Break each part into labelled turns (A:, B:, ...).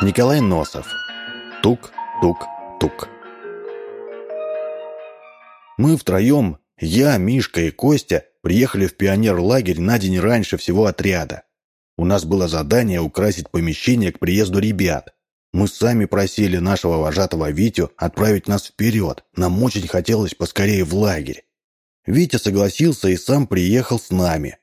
A: Николай Носов. Тук-тук-тук. Мы втроем, я, Мишка и Костя, приехали в пионер-лагерь на день раньше всего отряда. У нас было задание украсить помещение к приезду ребят. Мы сами просили нашего вожатого Витю отправить нас вперед. Нам очень хотелось поскорее в лагерь. Витя согласился и сам приехал с нами.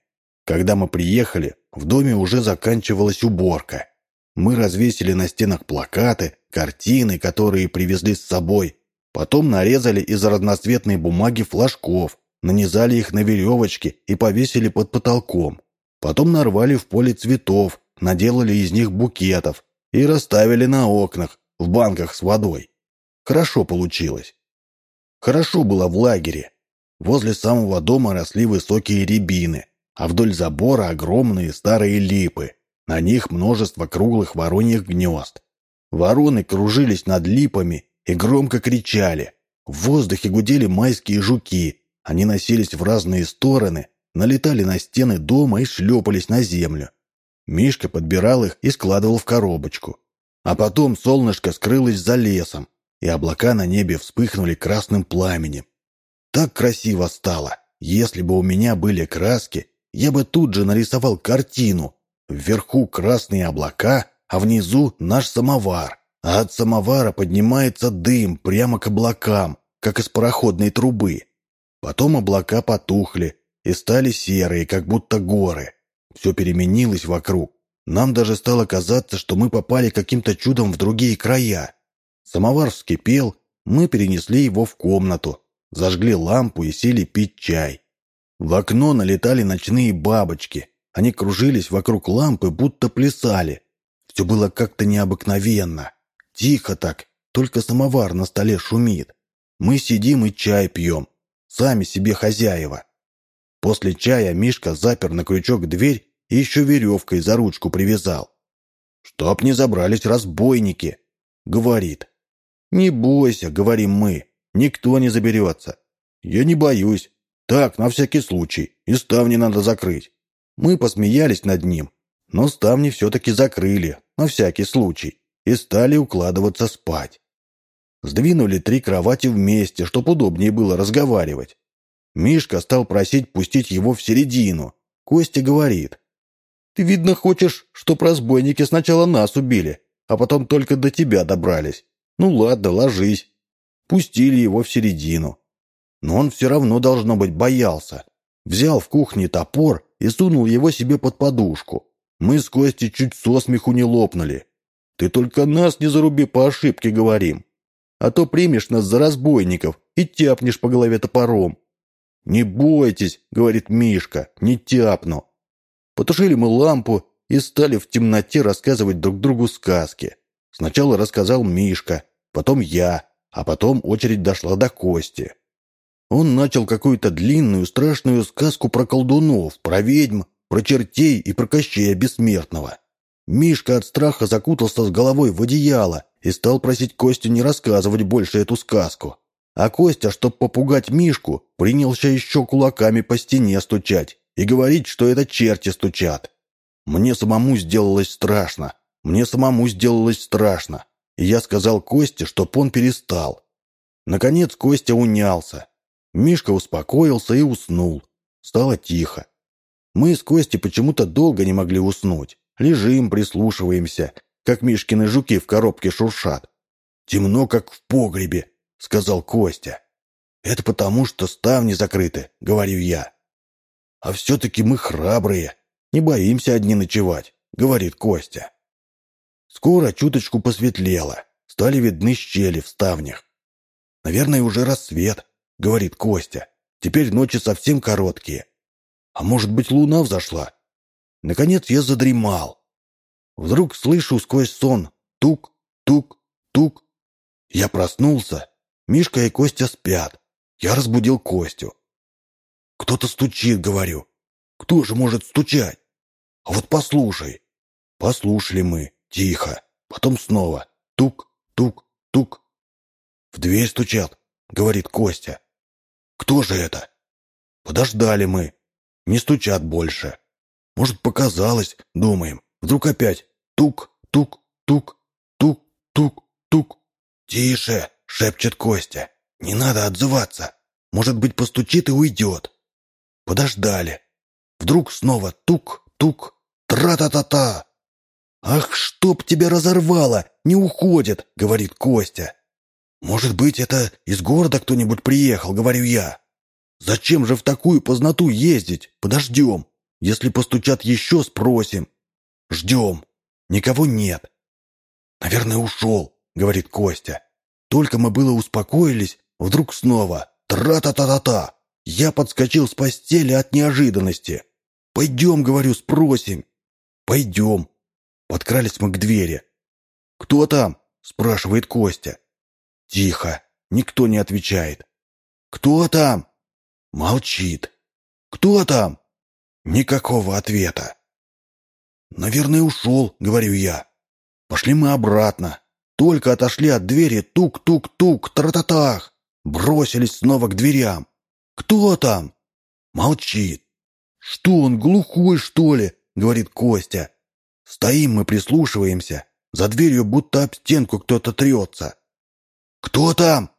A: Когда мы приехали, в доме уже заканчивалась уборка. Мы развесили на стенах плакаты, картины, которые привезли с собой. Потом нарезали из разноцветной бумаги флажков, нанизали их на веревочки и повесили под потолком. Потом нарвали в поле цветов, наделали из них букетов и расставили на окнах, в банках с водой. Хорошо получилось. Хорошо было в лагере. Возле самого дома росли высокие рябины, а вдоль забора огромные старые липы. На них множество круглых вороньих гнезд. Вороны кружились над липами и громко кричали. В воздухе гудели майские жуки. Они носились в разные стороны, налетали на стены дома и шлепались на землю. Мишка подбирал их и складывал в коробочку. А потом солнышко скрылось за лесом, и облака на небе вспыхнули красным пламенем. Так красиво стало. Если бы у меня были краски, я бы тут же нарисовал картину, Вверху красные облака, а внизу наш самовар. А от самовара поднимается дым прямо к облакам, как из пароходной трубы. Потом облака потухли и стали серые, как будто горы. Все переменилось вокруг. Нам даже стало казаться, что мы попали каким-то чудом в другие края. Самовар вскипел, мы перенесли его в комнату, зажгли лампу и сели пить чай. В окно налетали ночные бабочки – они кружились вокруг лампы, будто плясали. Все было как-то необыкновенно. Тихо так, только самовар на столе шумит. Мы сидим и чай пьем. Сами себе хозяева. После чая Мишка запер на крючок дверь и еще веревкой за ручку привязал. «Чтоб не забрались разбойники», — говорит. «Не бойся», — говорим мы, — «никто не заберется». «Я не боюсь. Так, на всякий случай. И ставни надо закрыть». Мы посмеялись над ним, но ставни все-таки закрыли, на всякий случай, и стали укладываться спать. Сдвинули три кровати вместе, чтоб удобнее было разговаривать. Мишка стал просить пустить его в середину. Костя говорит. «Ты, видно, хочешь, чтоб разбойники сначала нас убили, а потом только до тебя добрались. Ну ладно, ложись». Пустили его в середину. Но он все равно, должно быть, боялся. Взял в кухне топор и сунул его себе под подушку. Мы с Костей чуть со смеху не лопнули. «Ты только нас не заруби по ошибке, говорим. А то примешь нас за разбойников и тяпнешь по голове топором». «Не бойтесь», — говорит Мишка, — «не тяпну». Потушили мы лампу и стали в темноте рассказывать друг другу сказки. Сначала рассказал Мишка, потом я, а потом очередь дошла до Кости. Он начал какую-то длинную страшную сказку про колдунов, про ведьм, про чертей и про Кощея Бессмертного. Мишка от страха закутался с головой в одеяло и стал просить Костю не рассказывать больше эту сказку. А Костя, чтоб попугать Мишку, принялся еще кулаками по стене стучать и говорить, что это черти стучат. Мне самому сделалось страшно. Мне самому сделалось страшно. И я сказал Косте, чтоб он перестал. Наконец Костя унялся. Мишка успокоился и уснул. Стало тихо. Мы с Костей почему-то долго не могли уснуть. Лежим, прислушиваемся, как Мишкины жуки в коробке шуршат. «Темно, как в погребе», — сказал Костя. «Это потому, что ставни закрыты», — говорю я. «А все-таки мы храбрые, не боимся одни ночевать», — говорит Костя. Скоро чуточку посветлело, стали видны щели в ставнях. Наверное, уже рассвет, — говорит Костя. «Теперь ночи совсем короткие. А может быть, луна взошла?» Наконец я задремал. Вдруг слышу сквозь сон тук, тук, тук. Я проснулся. Мишка и Костя спят. Я разбудил Костю. «Кто-то стучит», — говорю. «Кто же может стучать?» «А вот послушай». Послушали мы. Тихо. Потом снова. Тук, тук, тук. «В дверь стучат», — говорит Костя. Кто же это? Подождали мы. Не стучат больше. Может, показалось, думаем. Вдруг опять тук, тук, тук. тук-тук. «Тише!» — шепчет Костя. «Не надо отзываться. Может быть, постучит и уйдет». Подождали. Вдруг снова тук-тук. Тра-та-та-та. «Ах, чтоб тебя разорвало! Не уходит!» — говорит Костя. «Может быть, это из города кто-нибудь приехал?» — говорю я. «Зачем же в такую познату ездить? Подождем. Если постучат еще, спросим. Ждем. Никого нет. «Наверное, ушел», — говорит Костя. Только мы было успокоились, вдруг снова «Тра-та-та-та-та!» Я подскочил с постели от неожиданности. «Пойдем», — говорю, — «спросим». «Пойдем». Подкрались мы к двери. «Кто там?» — спрашивает Костя. Тихо. Никто не отвечает. «Кто там?» Молчит. «Кто там?» Никакого ответа. «Наверное, ушел», — говорю я. Пошли мы обратно. Только отошли от двери, тук-тук-тук, тра-та-тах. Бросились снова к дверям. «Кто там?» Молчит. «Что он, глухой, что ли?» — говорит Костя. Стоим мы, прислушиваемся. За дверью будто об стенку кто-то трется. «Кто там?»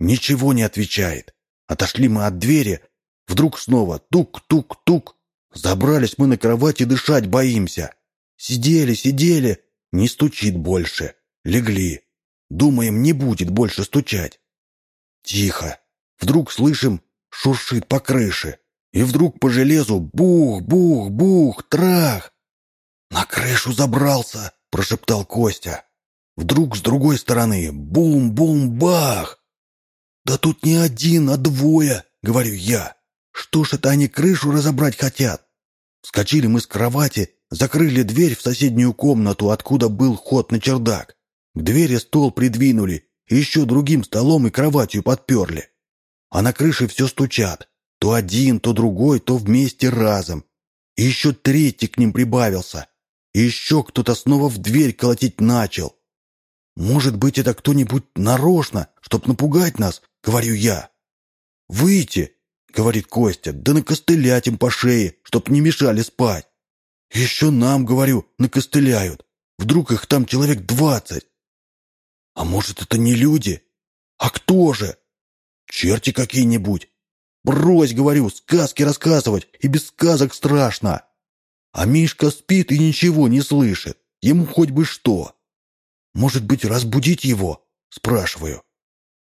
A: Ничего не отвечает. Отошли мы от двери. Вдруг снова тук-тук-тук. Забрались мы на кровать и дышать боимся. Сидели, сидели, не стучит больше. Легли. Думаем, не будет больше стучать. Тихо. Вдруг слышим, шуршит по крыше. И вдруг по железу бух-бух-бух, трах. «На крышу забрался!» — прошептал Костя. Вдруг с другой стороны бум-бум-бах. «Да тут не один, а двое!» — говорю я. «Что ж это они крышу разобрать хотят?» Вскочили мы с кровати Закрыли дверь в соседнюю комнату, откуда был ход на чердак. К двери стол придвинули, еще другим столом и кроватью подперли. А на крыше все стучат. То один, то другой, то вместе разом. И еще третий к ним прибавился. И еще кто-то снова в дверь колотить начал. «Может быть, это кто-нибудь нарочно, чтоб напугать нас?» — говорю я. «Выйти!» — говорит Костя. «Да накостылять им по шее, чтоб не мешали спать!» Еще нам, говорю, накостыляют. Вдруг их там человек двадцать. А может, это не люди? А кто же? Черти какие-нибудь. Брось, говорю, сказки рассказывать, и без сказок страшно. А Мишка спит и ничего не слышит. Ему хоть бы что. Может быть, разбудить его? Спрашиваю.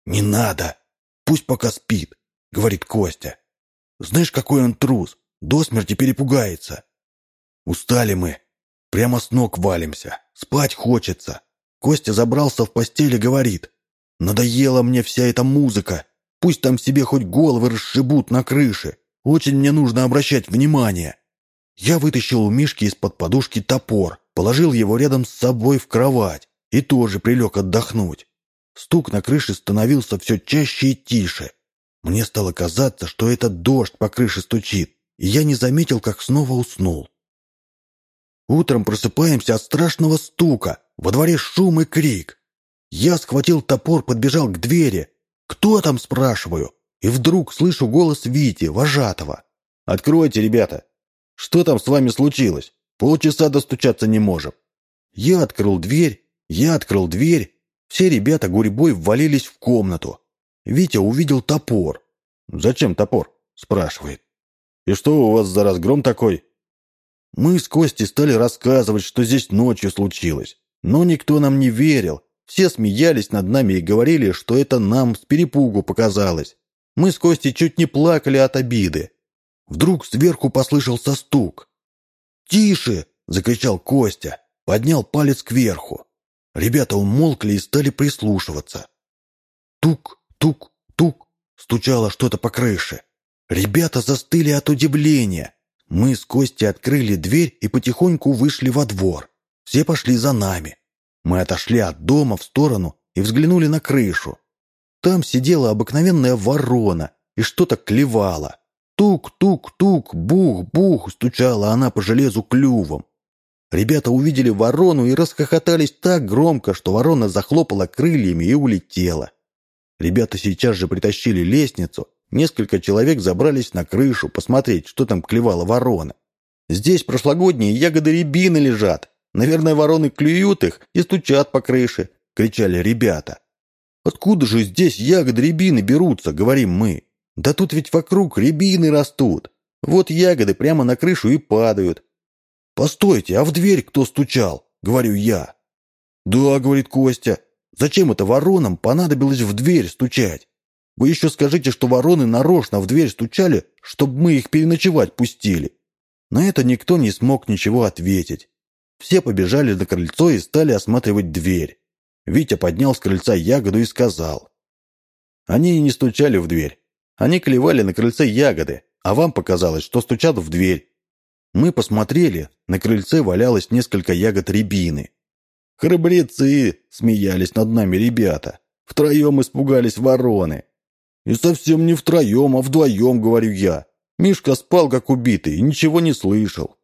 A: Не надо. Пусть пока спит, говорит Костя. Знаешь, какой он трус. До смерти перепугается. Устали мы. Прямо с ног валимся. Спать хочется. Костя забрался в постель и говорит. «Надоела мне вся эта музыка. Пусть там себе хоть головы расшибут на крыше. Очень мне нужно обращать внимание». Я вытащил у Мишки из-под подушки топор, положил его рядом с собой в кровать и тоже прилег отдохнуть. Стук на крыше становился все чаще и тише. Мне стало казаться, что это дождь по крыше стучит, и я не заметил, как снова уснул. Утром просыпаемся от страшного стука. Во дворе шум и крик. Я схватил топор, подбежал к двери. «Кто там?» – спрашиваю. И вдруг слышу голос Вити, вожатого. «Откройте, ребята! Что там с вами случилось? Полчаса достучаться не можем». Я открыл дверь, я открыл дверь. Все ребята гурьбой ввалились в комнату. Витя увидел топор. «Зачем топор?» – спрашивает. «И что у вас за разгром такой?» Мы с Костей стали рассказывать, что здесь ночью случилось. Но никто нам не верил. Все смеялись над нами и говорили, что это нам с перепугу показалось. Мы с Костей чуть не плакали от обиды. Вдруг сверху послышался стук. «Тише!» — закричал Костя, поднял палец кверху. Ребята умолкли и стали прислушиваться. Тук, тук, тук, стучало что-то по крыше. Ребята застыли от удивления. Мы с Костей открыли дверь и потихоньку вышли во двор. Все пошли за нами. Мы отошли от дома в сторону и взглянули на крышу. Там сидела обыкновенная ворона и что-то клевала. Тук-тук-тук, бух-бух, стучала она по железу клювом. Ребята увидели ворону и расхохотались так громко, что ворона захлопала крыльями и улетела. Ребята сейчас же притащили лестницу Несколько человек забрались на крышу посмотреть, что там клевала ворона. Здесь прошлогодние ягоды рябины лежат. Наверное, вороны клюют их и стучат по крыше. — кричали ребята. «Откуда же здесь ягоды рябины берутся?» — говорим мы. «Да тут ведь вокруг рябины растут. Вот ягоды прямо на крышу и падают». «Постойте, а в дверь кто стучал?» — говорю я. «Да», — говорит Костя, — «зачем это воронам понадобилось в дверь стучать? Вы еще скажите, что вороны нарочно в дверь стучали, чтобы мы их переночевать пустили». На это никто не смог ничего ответить. Все побежали на крыльцо и стали осматривать дверь. Витя поднял с крыльца ягоду и сказал. Они не стучали в дверь. Они клевали на крыльце ягоды, а вам показалось, что стучат в дверь. Мы посмотрели, на крыльце валялось несколько ягод рябины. «Храбрецы!» — смеялись над нами ребята. «Втроем испугались вороны». «И совсем не втроем, а вдвоем», — говорю я. Мишка спал, как убитый, и ничего не слышал.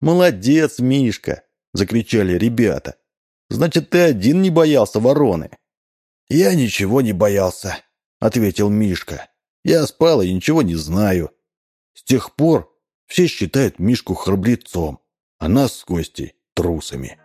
A: «Молодец, Мишка!» — закричали ребята. «Значит, ты один не боялся вороны?» «Я ничего не боялся», — ответил Мишка. «Я спал и ничего не знаю». С тех пор все считают Мишку храбрецом, а нас с Костей трусами.